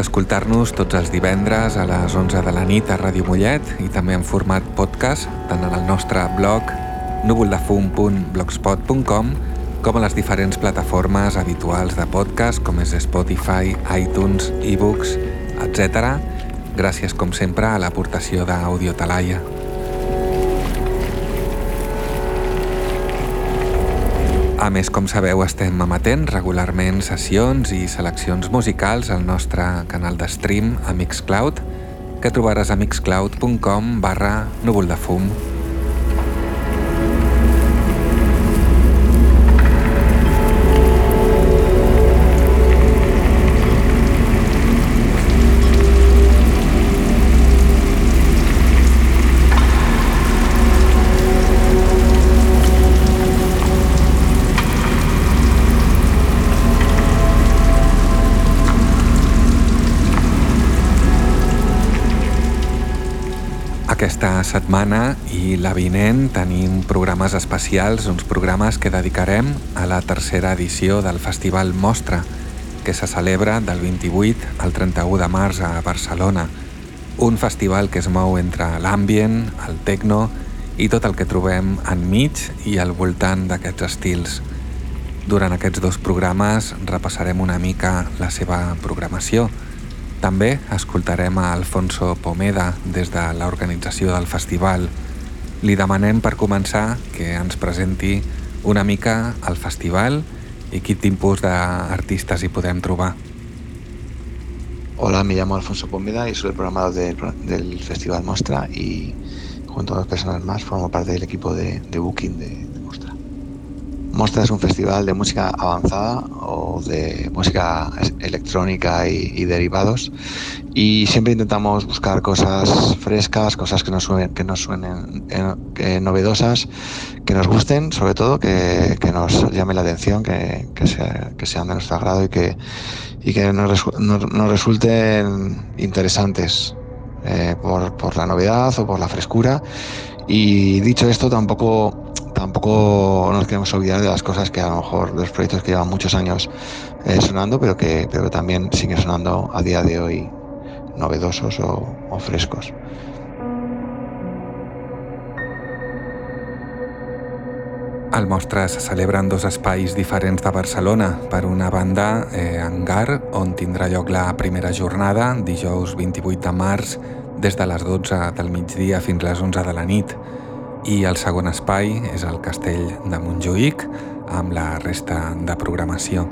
Escoltar-nos tots els divendres a les 11 de la nit a Ràdio Mollet i també en format podcast tant en el nostre blog núvoldefum.blogspot.com com a les diferents plataformes habituals de podcast com és Spotify, iTunes, ebooks, etc. Gràcies com sempre a l'aportació d'Audio Talaia. A més, com sabeu, estem emetent regularment sessions i seleccions musicals al nostre canal de stream a Mixcloud, que trobaràs a mixcloud.com barra núvol Aquesta setmana i la vinent tenim programes especials, uns programes que dedicarem a la tercera edició del Festival Mostra, que se celebra del 28 al 31 de març a Barcelona. Un festival que es mou entre l'ambient, el techno i tot el que trobem enmig i al voltant d'aquests estils. Durant aquests dos programes repassarem una mica la seva programació, també escoltarem a Alfonso Pomeda des de l'organització del festival. Li demanem per començar que ens presenti una mica el festival y qué tipos de artistas hi podem trobar. Hola, me llamo Alfonso Pomeda y soy el programador de, del Festival Mostra y junto a dos personas más formo parte del equipo de, de booking de, Mostra es un festival de música avanzada o de música electrónica y, derivados y siempre intentamos buscar cosas frescas, cosas que nos suenen, que nos suenen novedosas, que nos gusten, sobre todo que, nos llame la atención, que, sean de nuestro agrado y que, y que nos, resulten interesantes eh, por, por la novedad o por la frescura. Y dicho esto, tampoco tampoco nos queremos olvidar de las cosas que a lo mejor, de los proyectos que llevan muchos años eh, sonando, pero que, pero también siguen sonando a día de hoy novedosos o, o frescos. Al Mostra se celebren dos espais diferents de Barcelona. Per una banda, eh, Hangar, on tindrà lloc la primera jornada, dijous 28 de març, des de les 12 del migdia fins les 11 de la nit i el segon espai és el Castell de Montjuïc amb la resta de programació.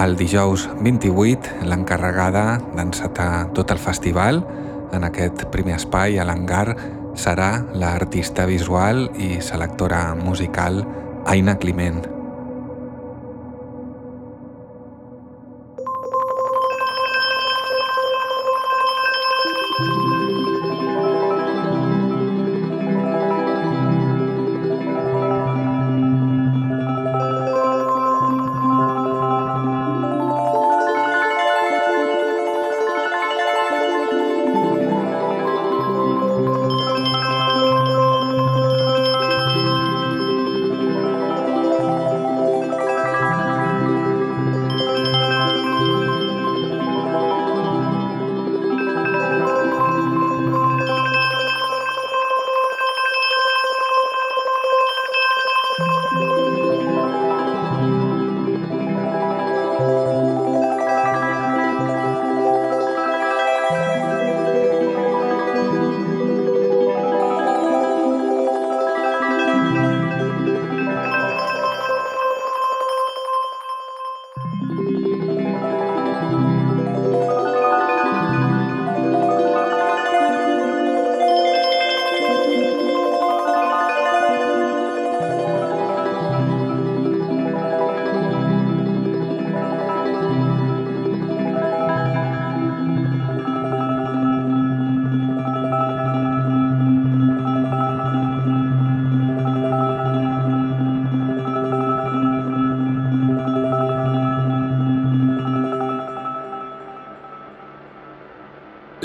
El dijous 28, l'encarregada d'encetar tot el festival en aquest primer espai a l'hangar serà l'artista visual i selectora musical Aina Climent.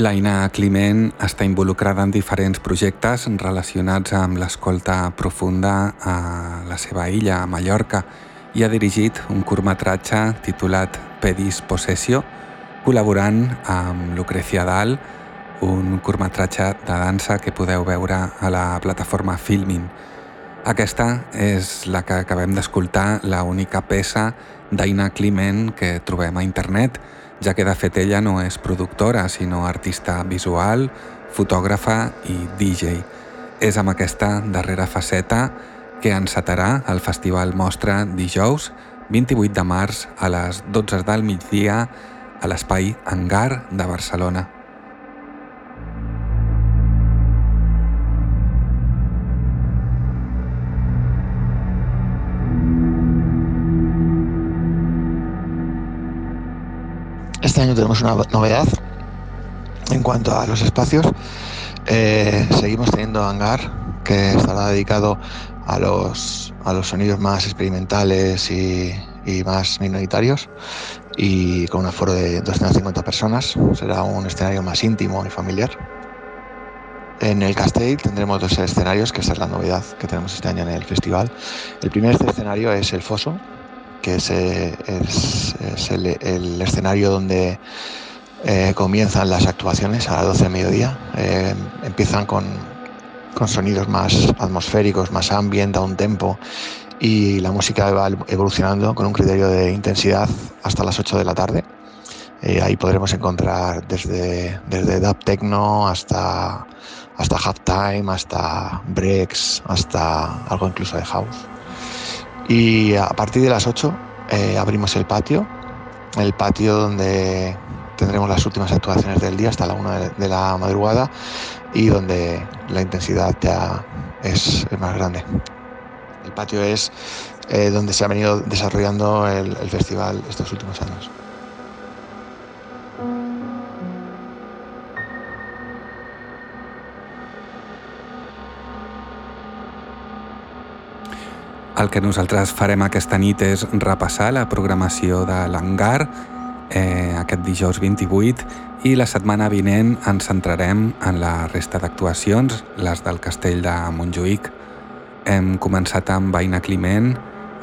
L'Aina Climent està involucrada en diferents projectes relacionats amb l'escolta profunda a la seva illa, a Mallorca, i ha dirigit un curtmetratge titulat Pedis Possessio, col·laborant amb Lucrecia Dal, un curtmetratge de dansa que podeu veure a la plataforma Filmin. Aquesta és la que acabem d'escoltar, la única peça d'Aina Climent que trobem a internet, ja que de fet ella no és productora, sinó artista visual, fotògrafa i DJ. És amb aquesta darrera faceta que encetarà el Festival Mostra dijous 28 de març a les 12 del migdia a l'Espai Hangar de Barcelona. Este año tenemos una novedad en cuanto a los espacios. Eh, seguimos teniendo hangar que estará dedicado a los, a los sonidos más experimentales y, más minoritarios y con un aforo de 250 personas. Será un escenario más íntimo y familiar. En el Castell tendremos dos escenarios, que esa es la novedad que tenemos este año en el festival. El primer escenario es el Foso, que es, eh, el, escenario donde eh, comienzan las actuaciones a las 12 de mediodía. Eh, empiezan con, sonidos más atmosféricos, más ambient, a un tempo y la música va evolucionando con un criterio de intensidad hasta las 8 de la tarde. ahí podremos encontrar desde, desde dub techno hasta, hasta halftime, hasta breaks, hasta algo incluso de house. Y a partir de las 8 eh, abrimos el patio, el patio donde tendremos las últimas actuaciones del día hasta la 1 de, la madrugada y donde la intensidad ya es, más grande. El patio es eh, donde se ha venido desarrollando el festival estos últimos años. El que nosaltres farem aquesta nit és repassar la programació de l'Hangar eh, aquest dijous 28 i la setmana vinent ens centrarem en la resta d'actuacions, les del castell de Montjuïc. Hem començat amb Vaina Climent,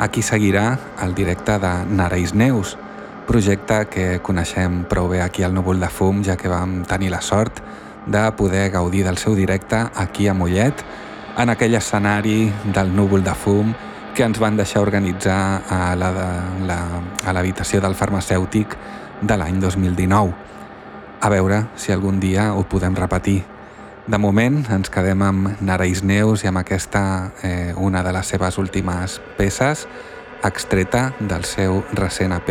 aquí seguirà el directe de Nareis Neus, projecte que coneixem prou bé aquí al Núvol de Fum, ja que vam tenir la sort de poder gaudir del seu directe aquí a Mollet, en aquell escenari del Núvol de Fum, que ens van deixar organitzar a l'habitació la, del farmacèutic de l'any 2019. A veure si algun dia ho podem repetir. De moment ens quedem amb Nareis Neus i amb aquesta, eh, una de les seves últimes peces, extreta del seu recent AP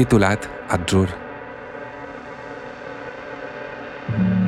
titulat Atzur. Mm.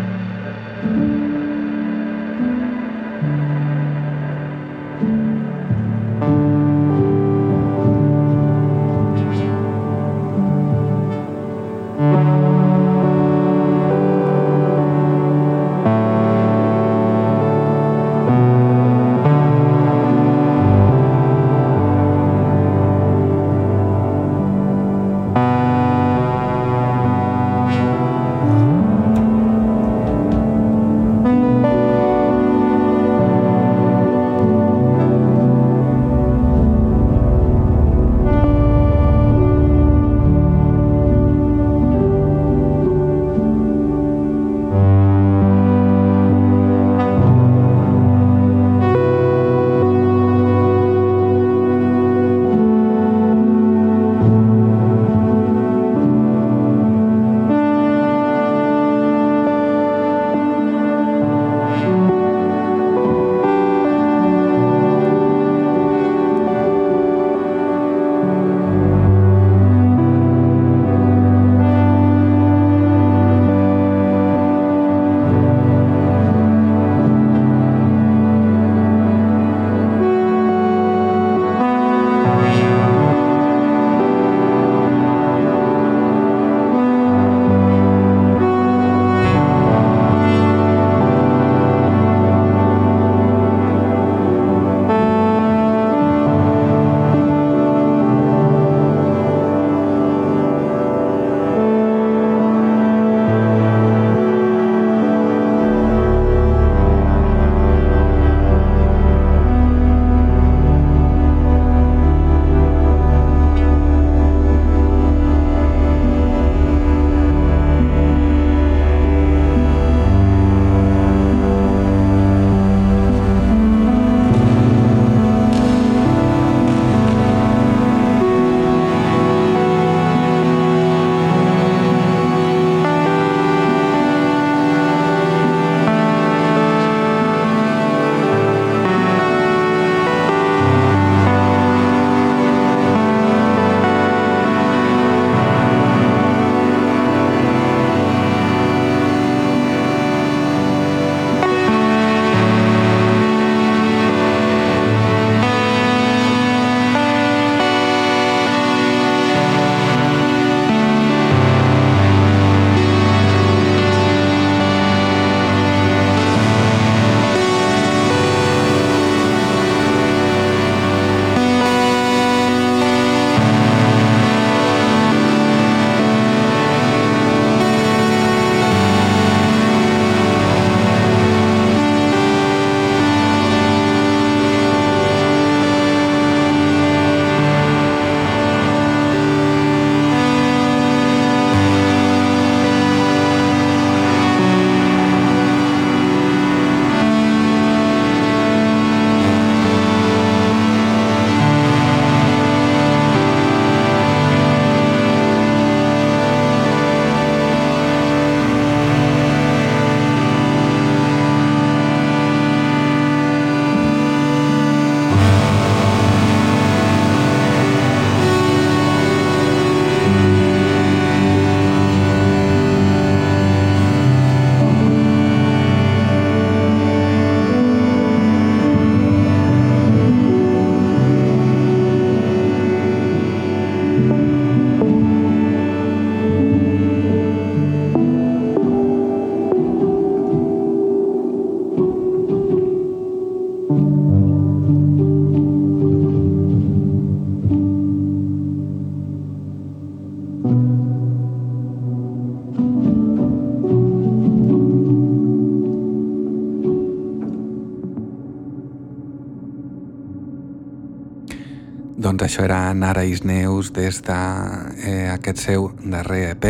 Doncs això era Nara Isneus des d'aquest de, eh, seu darrer EP,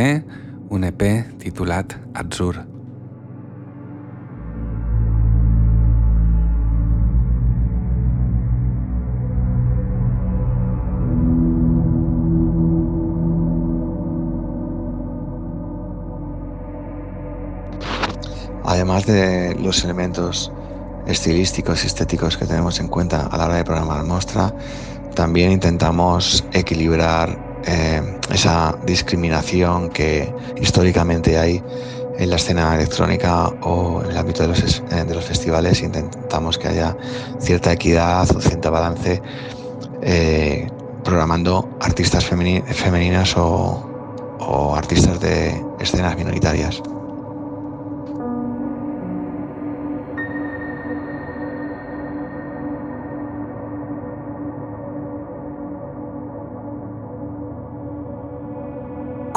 un EP titulat Atzur. Además de los elementos estilísticos y estéticos que tenemos en cuenta a la hora de programar Mostra, también intentamos equilibrar eh, esa discriminación que históricamente hay en la escena electrónica o en el ámbito de los, eh, de los festivales. Intentamos que haya cierta equidad o cierto balance eh, programando artistas femeninas o, o artistas de escenas minoritarias.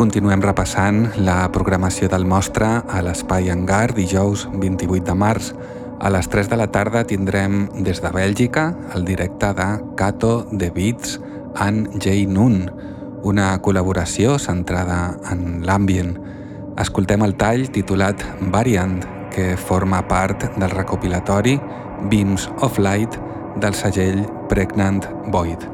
Continuem repassant la programació del mostre a l'Espai Hangar dijous 28 de març. A les 3 de la tarda tindrem des de Bèlgica el directe de Cato de Beats and J. Nun, una col·laboració centrada en l'ambient. Escoltem el tall titulat Variant, que forma part del recopilatori Beams of Light del segell Pregnant Void.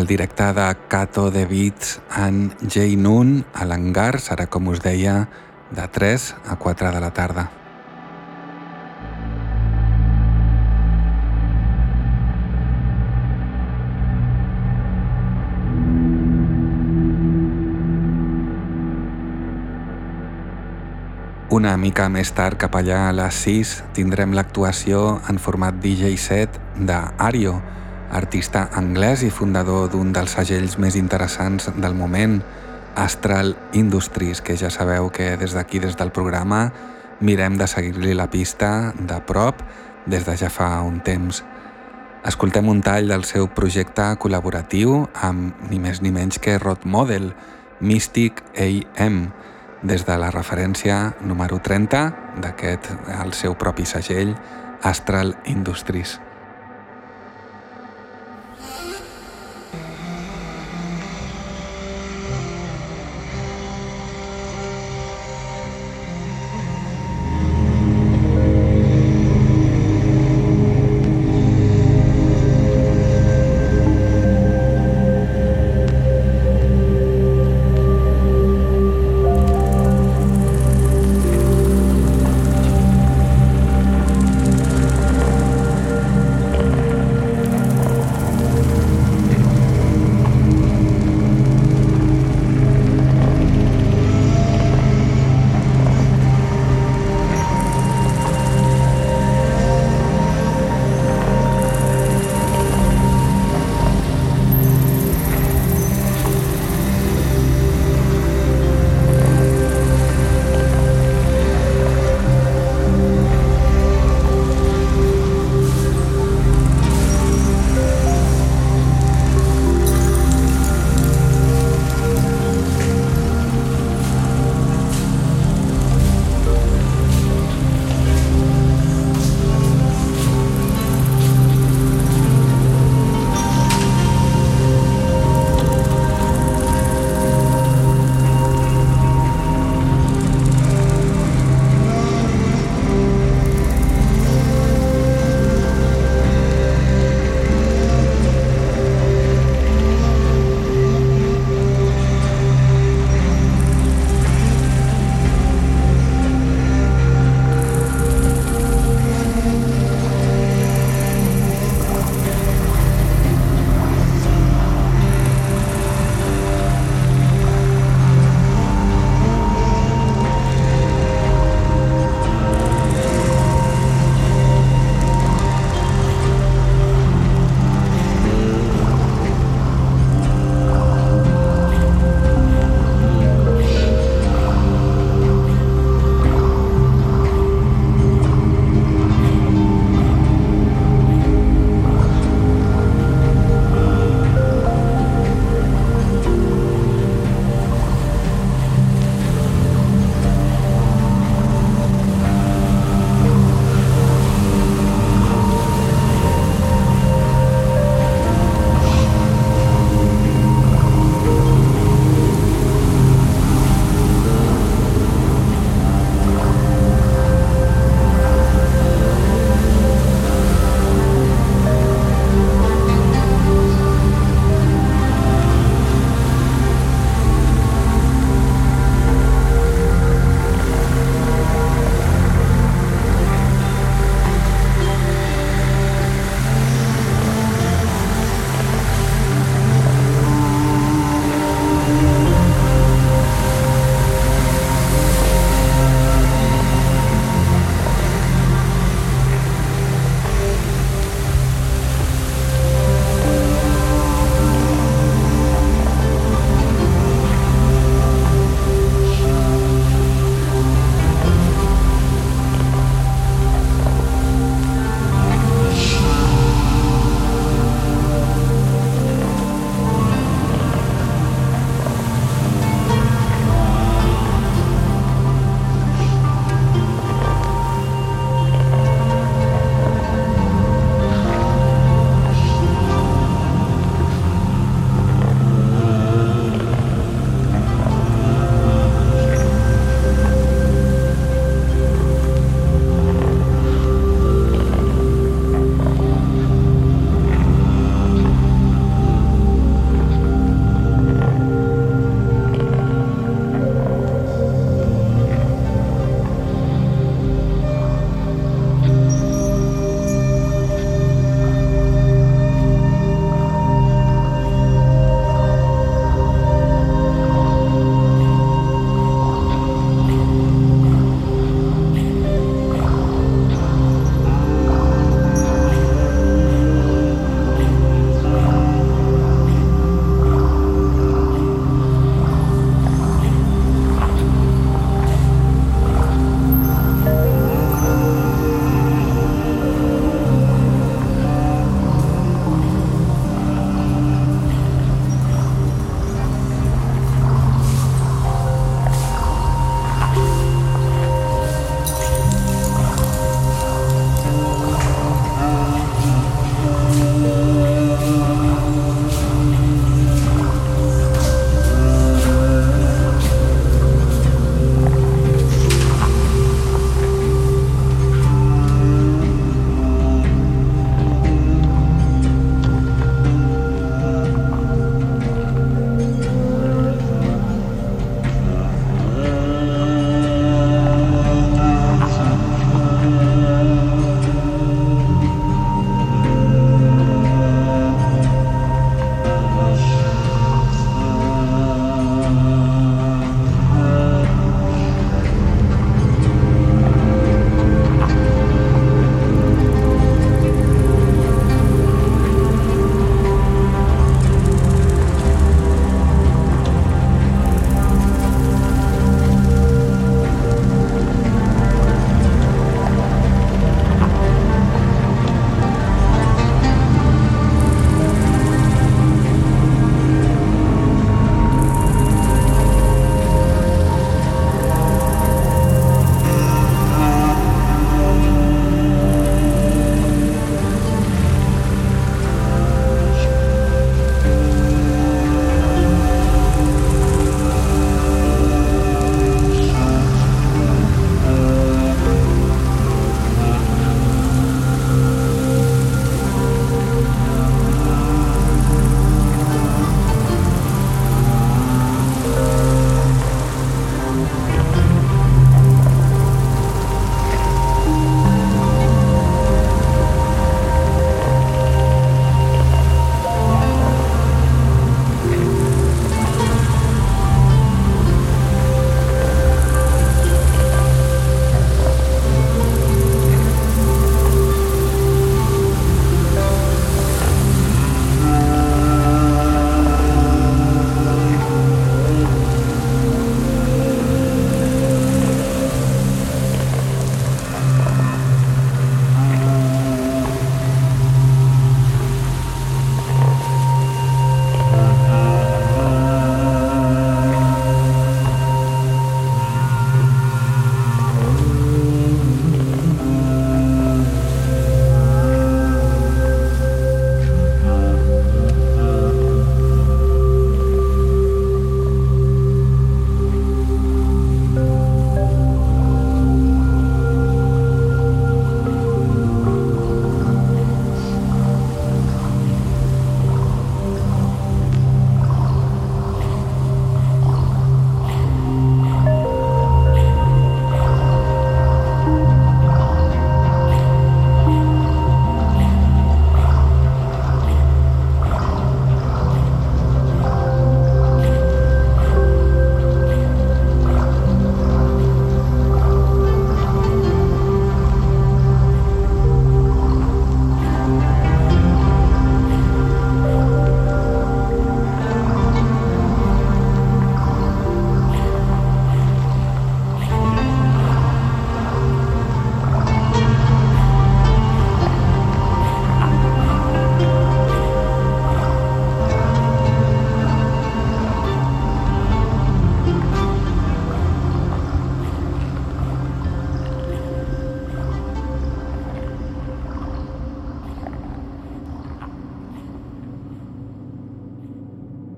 El directe de Cato de Beats en J. Noon a l'hangar serà, com us deia, de 3 a 4 de la tarda. Una mica més tard, cap allà a les 6, tindrem l'actuació en format DJ set d'Ario, artista anglès i fundador d'un dels segells més interessants del moment, Astral Industries, que ja sabeu que des d'aquí, des del programa, mirem de seguir-li la pista de prop des de ja fa un temps. Escoltem un tall del seu projecte col·laboratiu amb ni més ni menys que Rod Model, Mystic AM, des de la referència número 30 d'aquest, el seu propi segell, Astral Industries.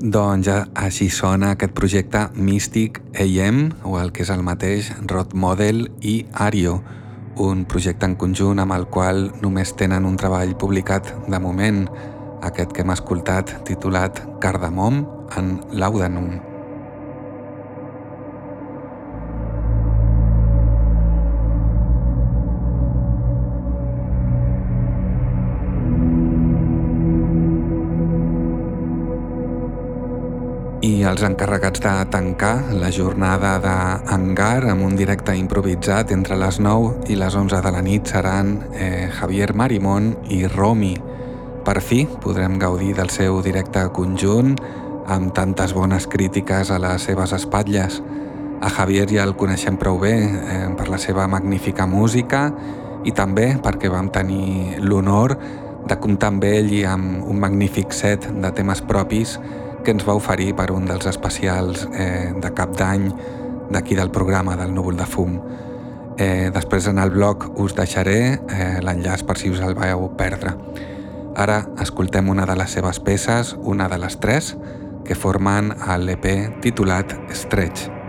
Doncs ja així sona aquest projecte Mystic AM, o el que és el mateix Rod Model i Ario, un projecte en conjunt amb el qual només tenen un treball publicat de moment, aquest que hem escoltat titulat Cardamom en Laudanum. Els encarregats de tancar la jornada d'Hangar amb un directe improvisat entre les 9 i les 11 de la nit seran eh, Javier Marimón i Romi. Per fi podrem gaudir del seu directe conjunt amb tantes bones crítiques a les seves espatlles. A Javier ja el coneixem prou bé eh, per la seva magnífica música i també perquè vam tenir l'honor de comptar amb ell i amb un magnífic set de temes propis que ens va oferir per un dels especials eh, de cap d'any d'aquí del programa del Núvol de Fum. Eh, després en el blog us deixaré eh, l'enllaç per si us el vau perdre. Ara escoltem una de les seves peces, una de les tres, que formen l'EP titulat Stretch.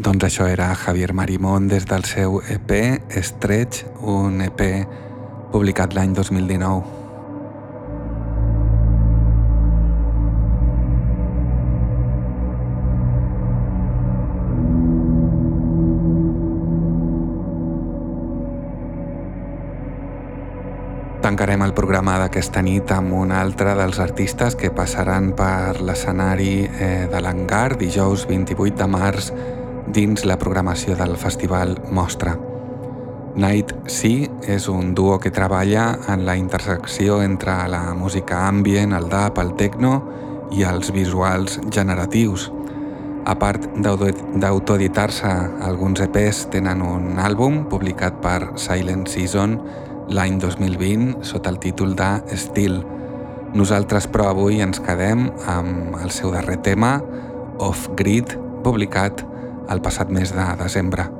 Doncs això era Javier Marimón des del seu EP Stretch, un EP publicat l'any 2019. Tancarem el programa d'aquesta nit amb un altre dels artistes que passaran per l'escenari eh, de l'Hangar dijous 28 de març dins la programació del festival Mostra. Night Sea és un duo que treballa en la intersecció entre la música ambient, el dub, el techno i els visuals generatius. A part d'autoeditar-se, alguns EPs tenen un àlbum publicat per Silent Season l'any 2020 sota el títol de Still. Nosaltres, però, avui ens quedem amb el seu darrer tema, Off Grid, publicat el passat mes de desembre.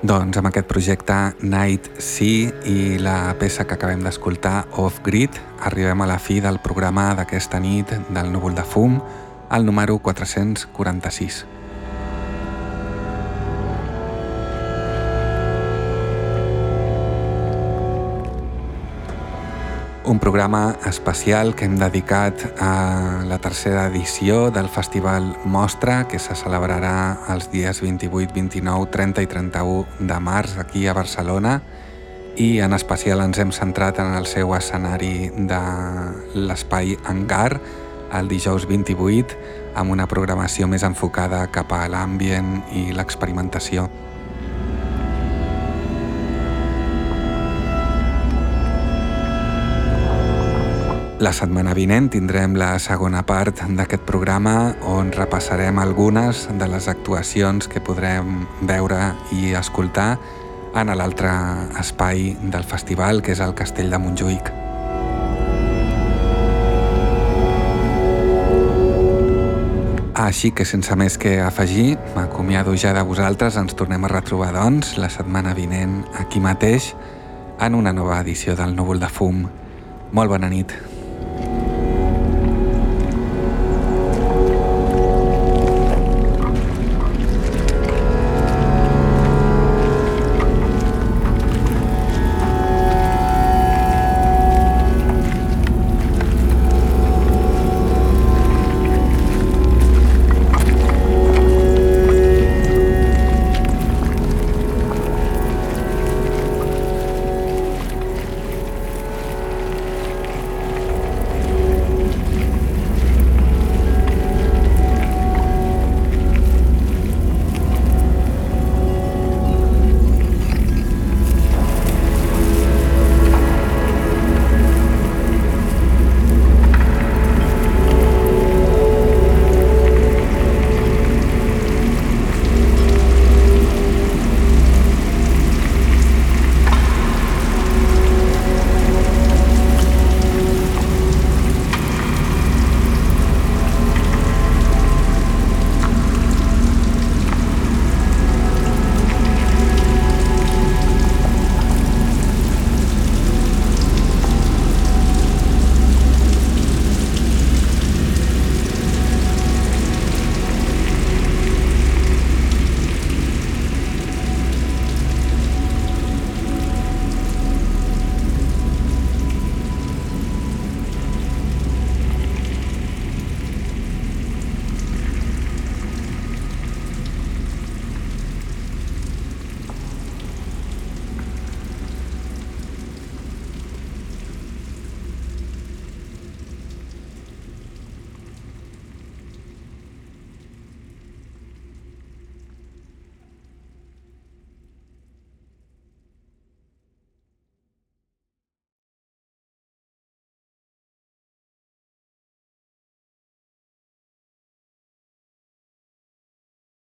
Doncs amb aquest projecte Night Sea i la peça que acabem d'escoltar, Off Grid, arribem a la fi del programa d'aquesta nit del núvol de fum, el número 446. Un programa especial que hem dedicat a la tercera edició del Festival Mostra, que se celebrarà els dies 28, 29, 30 i 31 de març aquí a Barcelona i en especial ens hem centrat en el seu escenari de l'espai Hangar el dijous 28 amb una programació més enfocada cap a l'ambient i l'experimentació. La setmana vinent tindrem la segona part d'aquest programa on repassarem algunes de les actuacions que podrem veure i escoltar en l'altre espai del festival, que és el Castell de Montjuïc. Així que sense més que afegir, m'acomiado ja de vosaltres, ens tornem a retrobar doncs la setmana vinent aquí mateix en una nova edició del Núvol de Fum. Molt bona nit.